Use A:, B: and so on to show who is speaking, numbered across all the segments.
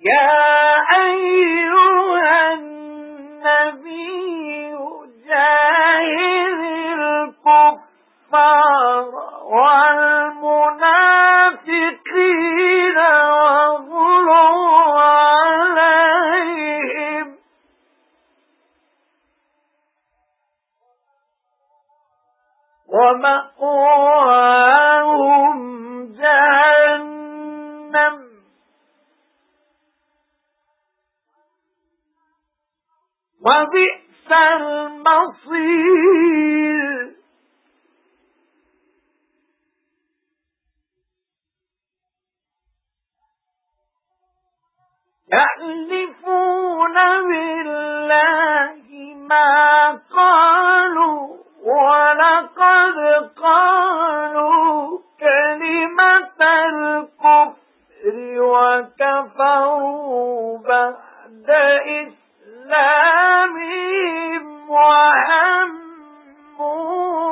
A: يا أيها النبي جاهد الكفار والمنافقين واغلوا عليهم. ومأواهم وبئس المصير. يحلفون بالله ما قالوا ولقد قالوا كلمة الكفر وكفروا بعد وهموا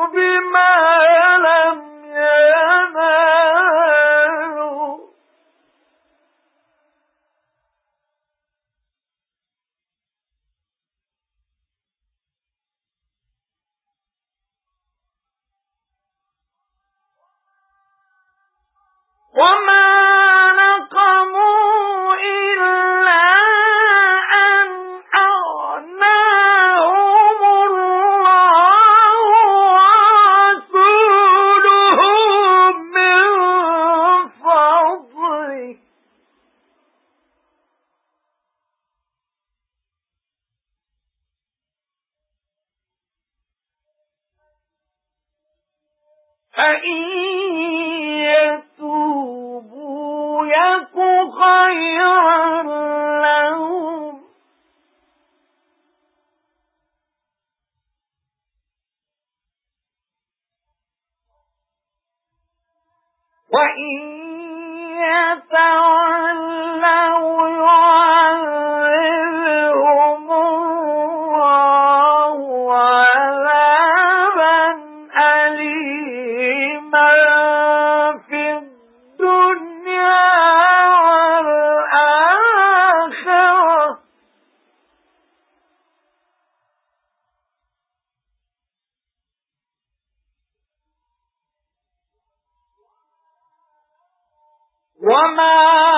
A: بما وما فَإِن يَتُوبُوا لَّهُمْ وَإِن يَتَوَلَّوْا وَمَا